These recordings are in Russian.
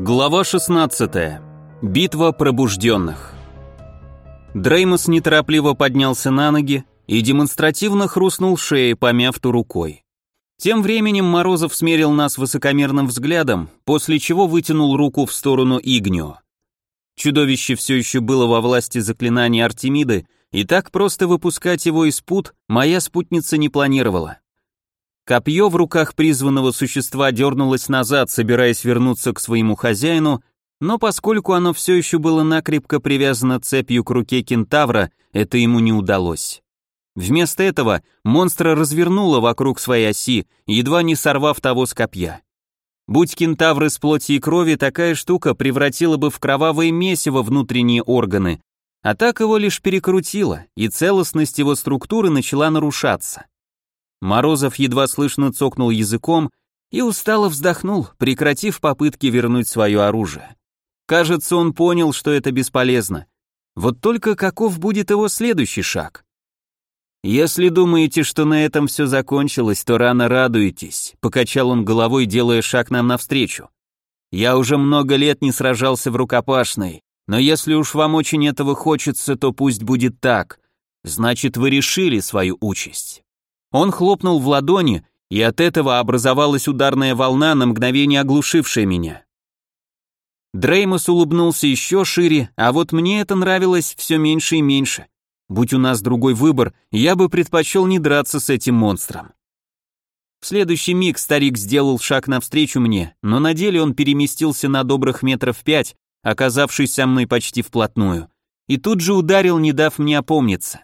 Глава 16. Битва пробужденных. Дреймос неторопливо поднялся на ноги и демонстративно хрустнул шеей, помяв ту рукой. Тем временем Морозов смерил нас высокомерным взглядом, после чего вытянул руку в сторону Игнио. Чудовище все еще было во власти заклинания Артемиды, и так просто выпускать его из пут моя спутница не планировала. Копье в руках призванного существа дернулось назад, собираясь вернуться к своему хозяину, но поскольку оно все еще было накрепко привязано цепью к руке кентавра, это ему не удалось. Вместо этого монстра развернуло вокруг своей оси, едва не сорвав того с копья. Будь кентавр из плоти и крови, такая штука превратила бы в кровавое месиво внутренние органы, а так его лишь перекрутило, и целостность его структуры начала нарушаться. Морозов едва слышно цокнул языком и устало вздохнул, прекратив попытки вернуть свое оружие. Кажется, он понял, что это бесполезно. Вот только каков будет его следующий шаг? «Если думаете, что на этом все закончилось, то рано радуетесь», — покачал он головой, делая шаг нам навстречу. «Я уже много лет не сражался в рукопашной, но если уж вам очень этого хочется, то пусть будет так. Значит, вы решили свою участь». Он хлопнул в ладони, и от этого образовалась ударная волна, на мгновение оглушившая меня. Дреймос улыбнулся еще шире, а вот мне это нравилось все меньше и меньше. Будь у нас другой выбор, я бы предпочел не драться с этим монстром. В следующий миг старик сделал шаг навстречу мне, но на деле он переместился на добрых метров пять, оказавшись со мной почти вплотную, и тут же ударил, не дав мне опомниться.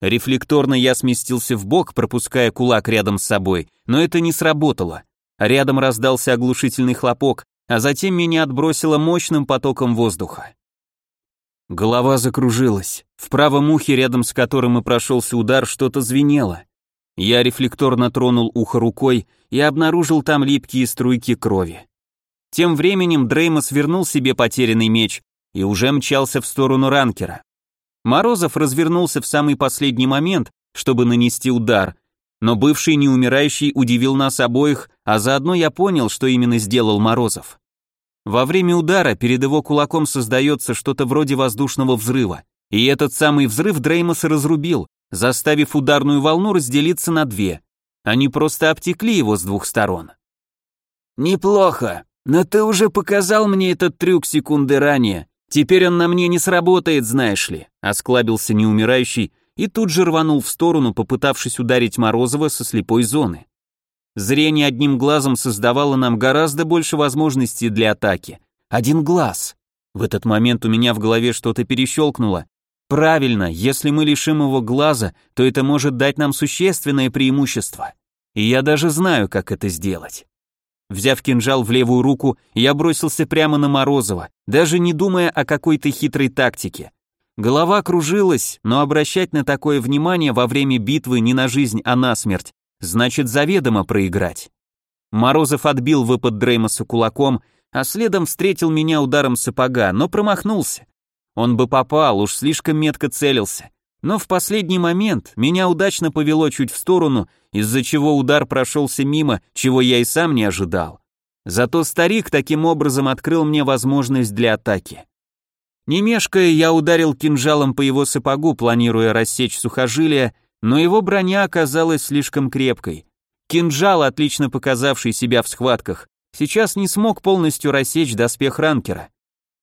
Рефлекторно я сместился в бок, пропуская кулак рядом с собой, но это не сработало. Рядом раздался оглушительный хлопок, а затем меня отбросило мощным потоком воздуха. Голова закружилась. В правом ухе, рядом с которым и прошелся удар, что-то звенело. Я рефлекторно тронул ухо рукой и обнаружил там липкие струйки крови. Тем временем Дреймос вернул себе потерянный меч и уже мчался в сторону ранкера. Морозов развернулся в самый последний момент, чтобы нанести удар, но бывший неумирающий удивил нас обоих, а заодно я понял, что именно сделал Морозов. Во время удара перед его кулаком создается что-то вроде воздушного взрыва, и этот самый взрыв Дреймос разрубил, заставив ударную волну разделиться на две. Они просто обтекли его с двух сторон. «Неплохо, но ты уже показал мне этот трюк секунды ранее, Теперь он на мне не сработает, знаешь ли, осклабился неумирающий и тут же рванул в сторону, попытавшись ударить Морозова со слепой зоны. Зрение одним глазом создавало нам гораздо больше возможностей для атаки. Один глаз. В этот момент у меня в голове что-то перещелкнуло. Правильно, если мы лишим его глаза, то это может дать нам существенное преимущество. И я даже знаю, как это сделать. Взяв кинжал в левую руку, я бросился прямо на Морозова, даже не думая о какой-то хитрой тактике. Голова кружилась, но обращать на такое внимание во время битвы не на жизнь, а на смерть, значит заведомо проиграть. Морозов отбил выпад Дреймоса кулаком, а следом встретил меня ударом сапога, но промахнулся. Он бы попал, уж слишком метко целился. Но в последний момент меня удачно повело чуть в сторону, из-за чего удар прошелся мимо, чего я и сам не ожидал. Зато старик таким образом открыл мне возможность для атаки. Не мешкая, я ударил кинжалом по его сапогу, планируя рассечь сухожилие, но его броня оказалась слишком крепкой. Кинжал, отлично показавший себя в схватках, сейчас не смог полностью рассечь доспех ранкера.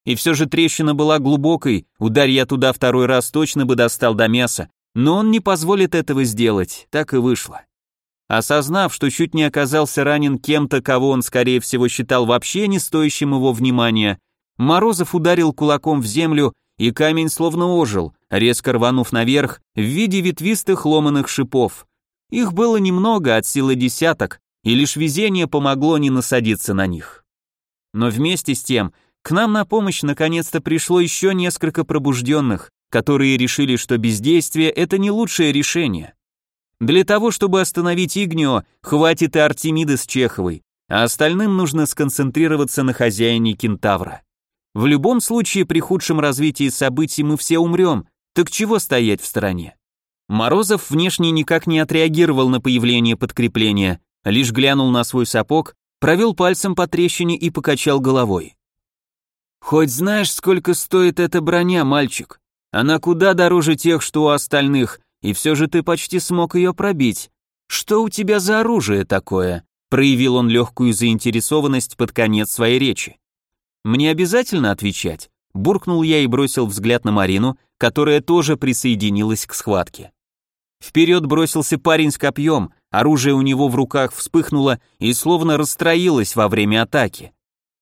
И все же трещина была глубокой, ударь я туда второй раз точно бы достал до мяса, но он не позволит этого сделать, так и вышло. Осознав, что чуть не оказался ранен кем-то, кого он, скорее всего, считал вообще не стоящим его внимания, Морозов ударил кулаком в землю, и камень словно ожил, резко рванув наверх в виде ветвистых ломаных шипов. Их было немного, от силы десяток, и лишь везение помогло не насадиться на них. Но вместе с тем к нам на помощь наконец-то пришло еще несколько пробужденных, которые решили, что бездействие – это не лучшее решение. Для того, чтобы остановить Игнио, хватит и Артемиды с Чеховой, а остальным нужно сконцентрироваться на хозяине кентавра. В любом случае, при худшем развитии событий мы все умрем, так чего стоять в стороне? Морозов внешне никак не отреагировал на появление подкрепления, лишь глянул на свой сапог, провел пальцем по трещине и покачал головой. «Хоть знаешь, сколько стоит эта броня, мальчик? Она куда дороже тех, что у остальных, и все же ты почти смог ее пробить. Что у тебя за оружие такое?» Проявил он легкую заинтересованность под конец своей речи. «Мне обязательно отвечать?» Буркнул я и бросил взгляд на Марину, которая тоже присоединилась к схватке. Вперед бросился парень с копьем, оружие у него в руках вспыхнуло и словно расстроилось во время атаки.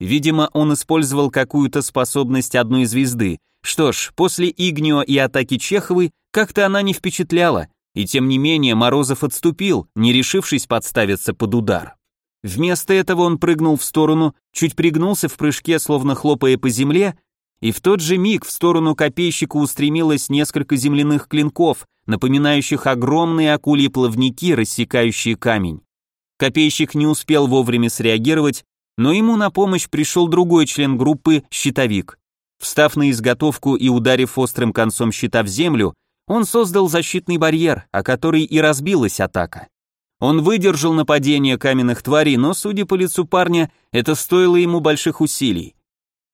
Видимо, он использовал какую-то способность одной звезды. Что ж, после Игнио и атаки Чеховой как-то она не впечатляла, и тем не менее Морозов отступил, не решившись подставиться под удар. Вместо этого он прыгнул в сторону, чуть пригнулся в прыжке, словно хлопая по земле, и в тот же миг в сторону копейщика устремилось несколько земляных клинков, напоминающих огромные акульи плавники, рассекающие камень. Копейщик не успел вовремя среагировать, но ему на помощь пришел другой член группы, щитовик. Встав на изготовку и ударив острым концом щита в землю, он создал защитный барьер, о который и разбилась атака. Он выдержал нападение каменных тварей, но, судя по лицу парня, это стоило ему больших усилий.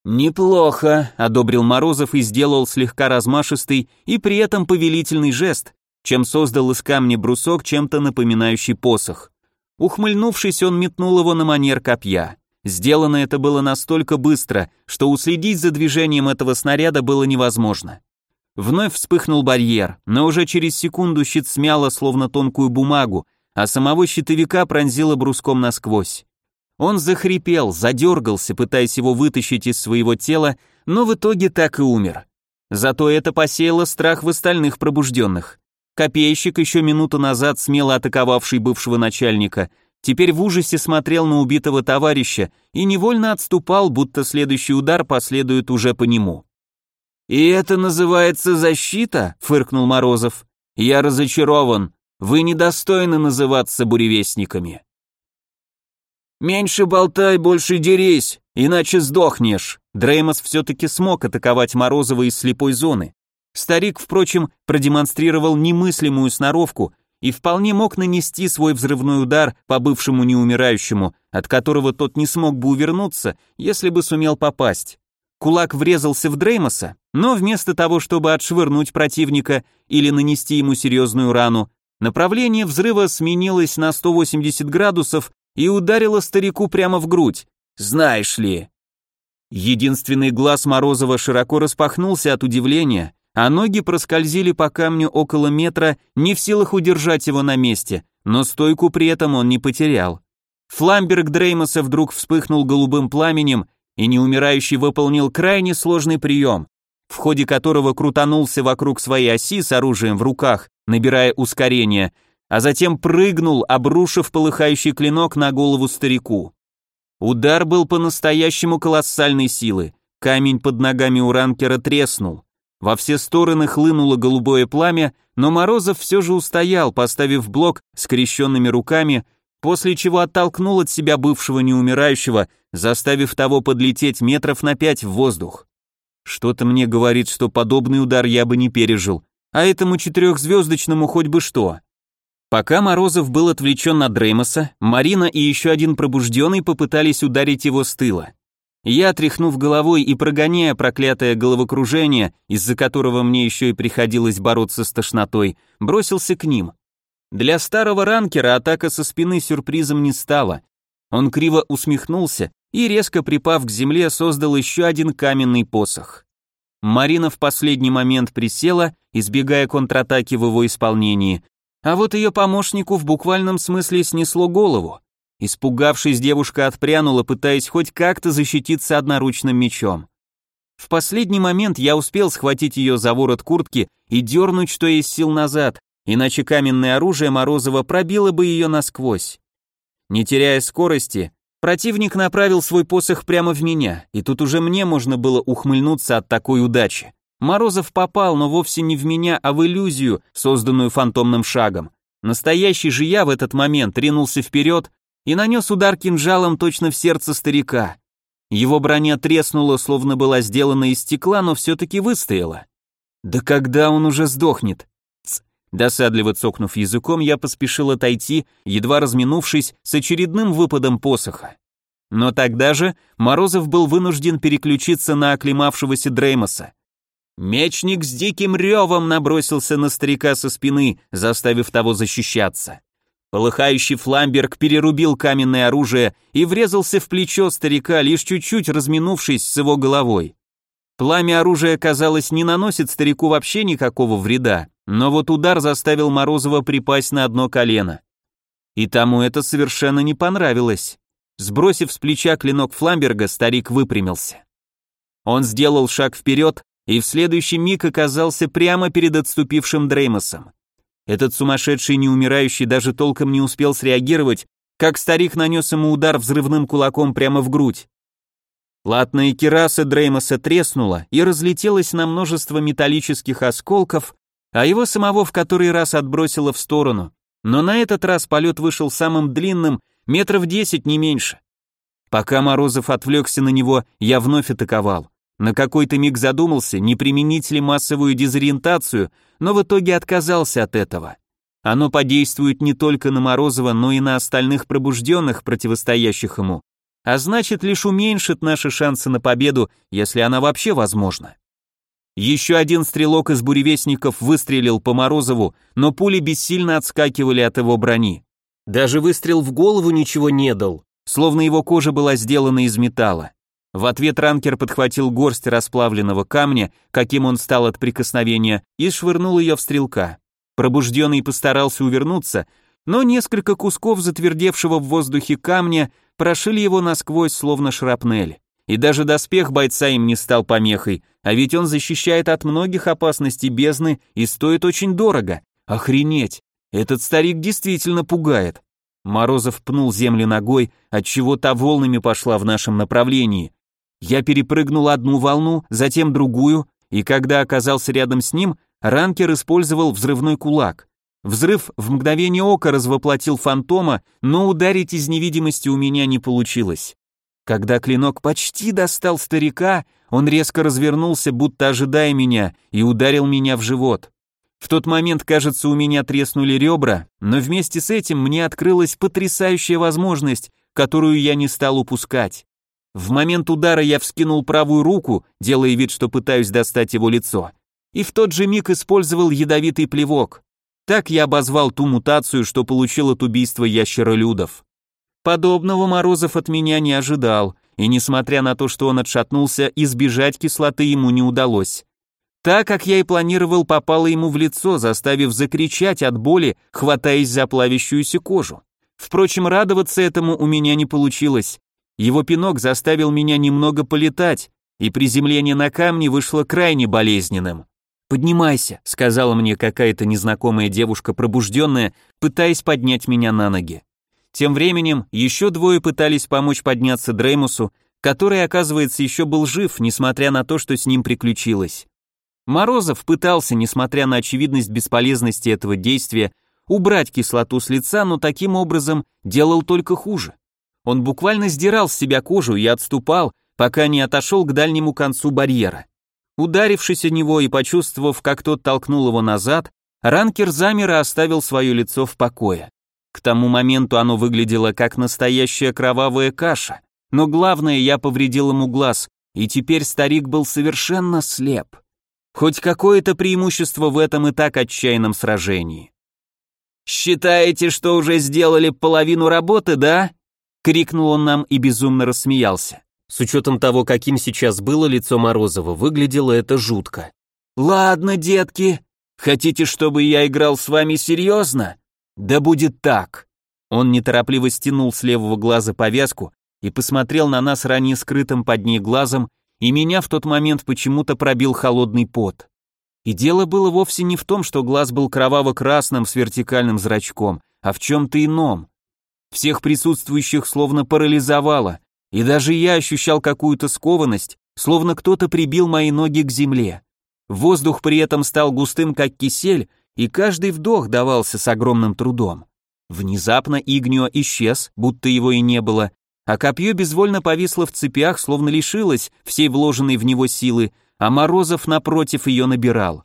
«Неплохо», — одобрил Морозов и сделал слегка размашистый и при этом повелительный жест, чем создал из камня брусок, чем-то напоминающий посох. Ухмыльнувшись, он метнул его на манер копья. Сделано это было настолько быстро, что уследить за движением этого снаряда было невозможно. Вновь вспыхнул барьер, но уже через секунду щит смяло, словно тонкую бумагу, а самого щитовика пронзило бруском насквозь. Он захрипел, задергался, пытаясь его вытащить из своего тела, но в итоге так и умер. Зато это посеяло страх в остальных пробужденных. Копейщик, еще минуту назад смело атаковавший бывшего начальника, теперь в ужасе смотрел на убитого товарища и невольно отступал, будто следующий удар последует уже по нему. «И это называется защита?» — фыркнул Морозов. «Я разочарован. Вы недостойны называться буревестниками». «Меньше болтай, больше дерись, иначе сдохнешь». Дреймос все-таки смог атаковать Морозова из слепой зоны. Старик, впрочем, продемонстрировал немыслимую сноровку и вполне мог нанести свой взрывной удар по бывшему неумирающему, от которого тот не смог бы увернуться, если бы сумел попасть. Кулак врезался в Дреймоса, но вместо того, чтобы отшвырнуть противника или нанести ему серьезную рану, направление взрыва сменилось на 180 градусов и ударила старику прямо в грудь. Знаешь ли. Единственный глаз Морозова широко распахнулся от удивления, а ноги проскользили по камню около метра, не в силах удержать его на месте, но стойку при этом он не потерял. Фламберг Дреймоса вдруг вспыхнул голубым пламенем, и неумирающий выполнил крайне сложный прием, в ходе которого крутанулся вокруг своей оси с оружием в руках, набирая ускорение, а затем прыгнул, обрушив полыхающий клинок на голову старику. Удар был по-настоящему колоссальной силы. Камень под ногами у ранкера треснул. Во все стороны хлынуло голубое пламя, но Морозов все же устоял, поставив блок скрещенными руками, после чего оттолкнул от себя бывшего неумирающего, заставив того подлететь метров на пять в воздух. Что-то мне говорит, что подобный удар я бы не пережил, а этому четырехзвездочному хоть бы что. Пока Морозов был отвлечен на Дреймоса, Марина и еще один пробужденный попытались ударить его с тыла. Я, тряхнув головой и прогоняя проклятое головокружение, из-за которого мне еще и приходилось бороться с тошнотой, бросился к ним. Для старого ранкера атака со спины сюрпризом не стала. Он криво усмехнулся и, резко припав к земле, создал еще один каменный посох. Марина в последний момент присела, избегая контратаки в его исполнении, а вот ее помощнику в буквальном смысле снесло голову. Испугавшись, девушка отпрянула, пытаясь хоть как-то защититься одноручным мечом. В последний момент я успел схватить ее за ворот куртки и дернуть, что есть сил назад, иначе каменное оружие Морозова пробило бы ее насквозь. Не теряя скорости, противник направил свой посох прямо в меня, и тут уже мне можно было ухмыльнуться от такой удачи. Морозов попал, но вовсе не в меня, а в иллюзию, созданную фантомным шагом. Настоящий же я в этот момент ринулся вперед и нанес удар кинжалом точно в сердце старика. Его броня треснула, словно была сделана из стекла, но все-таки выстояла. Да когда он уже сдохнет? Ц. Досадливо цокнув языком, я поспешил отойти, едва разминувшись с очередным выпадом посоха. Но тогда же Морозов был вынужден переключиться на оклемавшегося Дреймоса. Мечник с диким ревом набросился на старика со спины, заставив того защищаться. Полыхающий фламберг перерубил каменное оружие и врезался в плечо старика, лишь чуть-чуть разминувшись с его головой. Пламя оружия, казалось, не наносит старику вообще никакого вреда, но вот удар заставил Морозова припасть на одно колено. И тому это совершенно не понравилось. Сбросив с плеча клинок Фламберга, старик выпрямился. Он сделал шаг вперед и в следующий миг оказался прямо перед отступившим Дреймосом. Этот сумасшедший неумирающий даже толком не успел среагировать, как старик нанес ему удар взрывным кулаком прямо в грудь. Латная кераса Дреймоса треснула и разлетелась на множество металлических осколков, а его самого в который раз отбросило в сторону. Но на этот раз полет вышел самым длинным, метров десять не меньше. Пока Морозов отвлекся на него, я вновь атаковал. На какой-то миг задумался, не применить ли массовую дезориентацию, но в итоге отказался от этого. Оно подействует не только на Морозова, но и на остальных пробужденных, противостоящих ему, а значит лишь уменьшит наши шансы на победу, если она вообще возможна. Еще один стрелок из буревестников выстрелил по Морозову, но пули бессильно отскакивали от его брони. Даже выстрел в голову ничего не дал, словно его кожа была сделана из металла. В ответ ранкер подхватил горсть расплавленного камня, каким он стал от прикосновения, и швырнул ее в стрелка. Пробужденный постарался увернуться, но несколько кусков затвердевшего в воздухе камня прошили его насквозь, словно шрапнель. И даже доспех бойца им не стал помехой, а ведь он защищает от многих опасностей бездны и стоит очень дорого. Охренеть! Этот старик действительно пугает. Морозов пнул землю ногой, отчего та волнами пошла в нашем направлении. Я перепрыгнул одну волну, затем другую, и когда оказался рядом с ним, ранкер использовал взрывной кулак. Взрыв в мгновение ока развоплотил фантома, но ударить из невидимости у меня не получилось. Когда клинок почти достал старика, он резко развернулся, будто ожидая меня, и ударил меня в живот. В тот момент, кажется, у меня треснули ребра, но вместе с этим мне открылась потрясающая возможность, которую я не стал упускать. В момент удара я вскинул правую руку, делая вид, что пытаюсь достать его лицо, и в тот же миг использовал ядовитый плевок. Так я обозвал ту мутацию, что получил от убийства ящеролюдов. Подобного Морозов от меня не ожидал, и несмотря на то, что он отшатнулся, избежать кислоты ему не удалось. Так, как я и планировал, попало ему в лицо, заставив закричать от боли, хватаясь за плавящуюся кожу. Впрочем, радоваться этому у меня не получилось. Его пинок заставил меня немного полетать, и приземление на камне вышло крайне болезненным. «Поднимайся», — сказала мне какая-то незнакомая девушка, пробужденная, пытаясь поднять меня на ноги. Тем временем еще двое пытались помочь подняться Дреймусу, который, оказывается, еще был жив, несмотря на то, что с ним приключилось. Морозов пытался, несмотря на очевидность бесполезности этого действия, убрать кислоту с лица, но таким образом делал только хуже. Он буквально сдирал с себя кожу и отступал, пока не отошел к дальнему концу барьера. Ударившись о него и почувствовав, как тот толкнул его назад, ранкер замер и оставил свое лицо в покое. К тому моменту оно выглядело как настоящая кровавая каша, но главное, я повредил ему глаз, и теперь старик был совершенно слеп. Хоть какое-то преимущество в этом и так отчаянном сражении. «Считаете, что уже сделали половину работы, да?» Крикнул он нам и безумно рассмеялся. С учетом того, каким сейчас было лицо Морозова, выглядело это жутко. «Ладно, детки, хотите, чтобы я играл с вами серьезно? Да будет так!» Он неторопливо стянул с левого глаза повязку и посмотрел на нас ранее скрытым под ней глазом, и меня в тот момент почему-то пробил холодный пот. И дело было вовсе не в том, что глаз был кроваво-красным с вертикальным зрачком, а в чем-то ином. Всех присутствующих словно парализовало, и даже я ощущал какую-то скованность, словно кто-то прибил мои ноги к земле. Воздух при этом стал густым, как кисель, и каждый вдох давался с огромным трудом. Внезапно Игнио исчез, будто его и не было, а копье безвольно повисло в цепях, словно лишилось всей вложенной в него силы, а Морозов напротив ее набирал.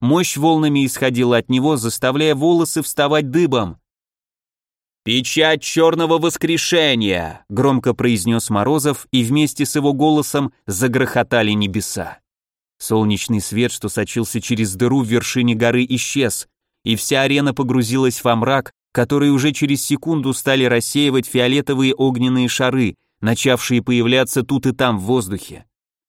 Мощь волнами исходила от него, заставляя волосы вставать дыбом. «Печать черного воскрешения!» — громко произнес Морозов, и вместе с его голосом загрохотали небеса. Солнечный свет, что сочился через дыру в вершине горы, исчез, и вся арена погрузилась во мрак, который уже через секунду стали рассеивать фиолетовые огненные шары, начавшие появляться тут и там в воздухе.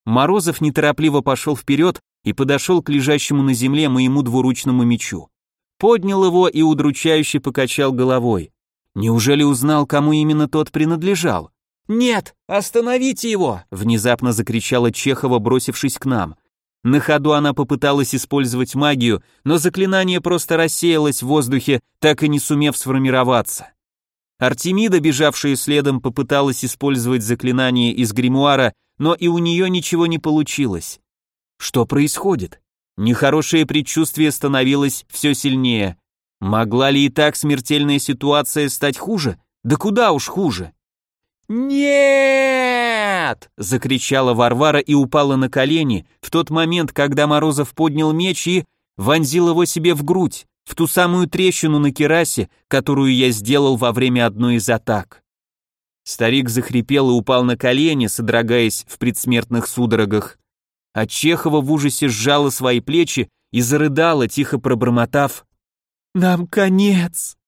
Морозов неторопливо пошел вперед и подошел к лежащему на земле моему двуручному мечу. Поднял его и удручающе покачал головой. Неужели узнал, кому именно тот принадлежал? «Нет, остановите его!» — внезапно закричала Чехова, бросившись к нам. На ходу она попыталась использовать магию, но заклинание просто рассеялось в воздухе, так и не сумев сформироваться. Артемида, бежавшая следом, попыталась использовать заклинание из гримуара, но и у нее ничего не получилось. Что происходит? Нехорошее предчувствие становилось все сильнее. Могла ли и так смертельная ситуация стать хуже? Да куда уж хуже? «Нет!» — закричала Варвара и упала на колени в тот момент, когда Морозов поднял меч и вонзил его себе в грудь, в ту самую трещину на керасе, которую я сделал во время одной из атак. Старик захрипел и упал на колени, содрогаясь в предсмертных судорогах. А Чехова в ужасе сжала свои плечи и зарыдала, тихо пробормотав «Нам конец!»